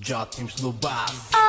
Já temos no bar.